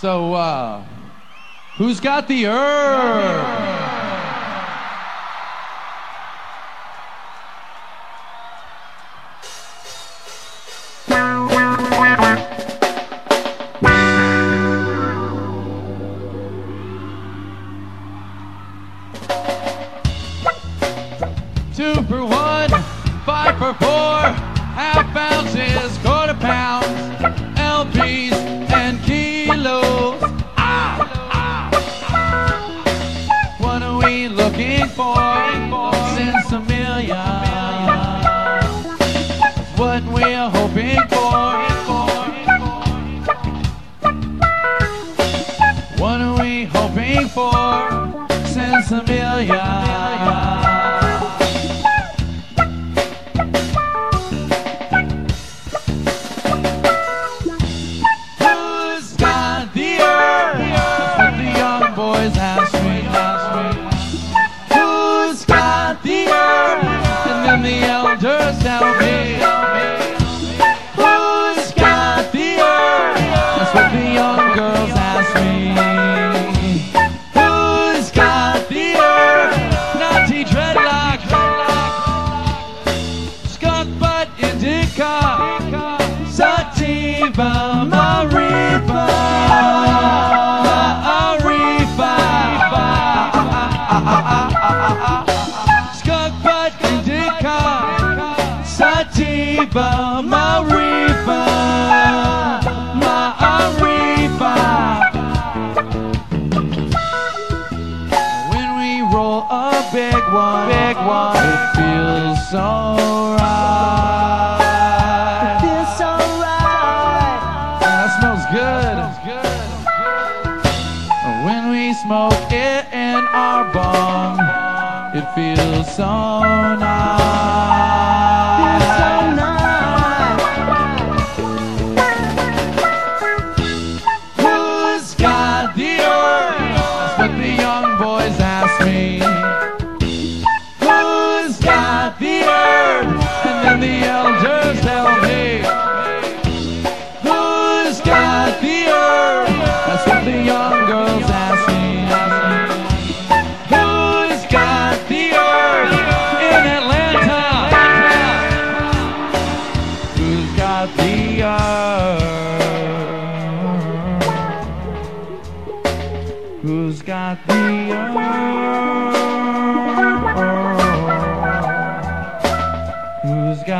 So, uh, who's got the herb? Two for one, five for four, half ounces, looking for? Since a million. What we're hoping for. What are we hoping for? Since a million. Sativa Marifa Marifa When we roll a big one Big one It feels so right It Feels so right. that smells good. When we smoke it in our bong, it feels so Feels the elders tell me. Who's got the earth? That's what the young girls ask me. Who's got the earth in Atlanta? Who's got the earth? Who's got the earth?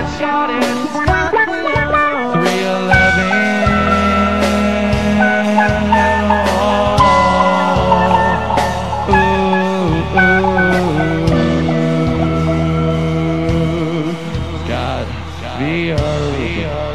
got it? Got it?